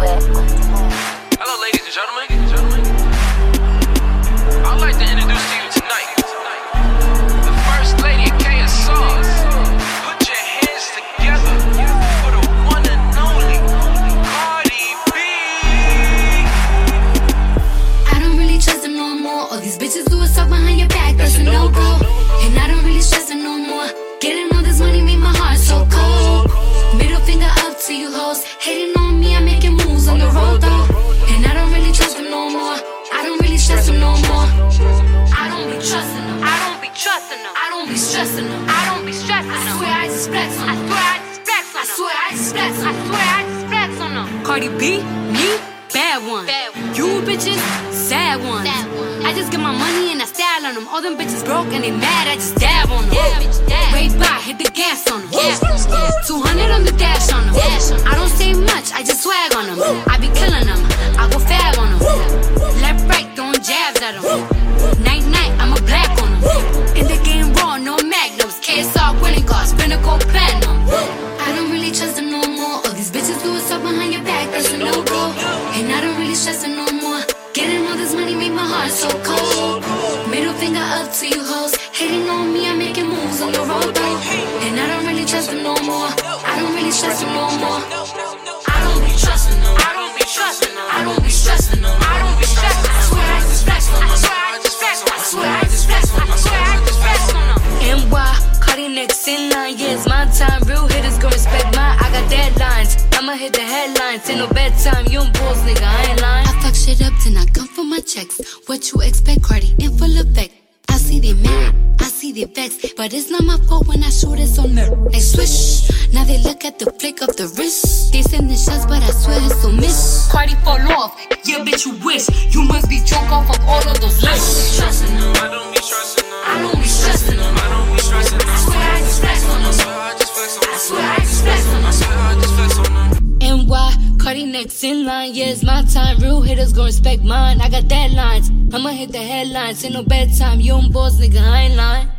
Hello, ladies and gentlemen. Swear I just I swear I just flex on I swear I just I swear I just on them. Cardi B, me, bad one. Bad one. You bitches, sad ones. Sad ones. I just get my money and I style on them. All them bitches broke and they mad, I just dab on them. Dab, bitch, dab. Way by, hit the gas on them. Gas, gas. 200 on the dash on them. Dash on 'em. I don't say much, I just swag on them. I be killing them, I go fab on them. Left, right, throwing jabs at them. All do is talk behind your back, that's a no go. And I don't really stress them no more. Getting all this money make my heart so cold. Middle finger up to you hoes. Hating on me, I'm making moves on the road though. And I don't really trust them no more. I don't really stress them no more. Hit the headlines. Ain't no bedtime. You don't bulls, nigga. I ain't lying. I fuck shit up till I come for my checks. What you expect, Cardi in full effect. I see they mad, I see they vexed, but it's not my fault when I shoot it on them. They swish, now they look at the flick of the wrist. They send the shots, but I swear it's so miss. Cardi fall off. Yeah, bitch, you wish. You must be drunk off of all of those lists. Trusting them, I don't be trusting next in line. Yeah, it's my time. Real hitters gon' respect mine. I got deadlines. I'ma hit the headlines. Ain't no bedtime. You don't boss, nigga. I ain't lying.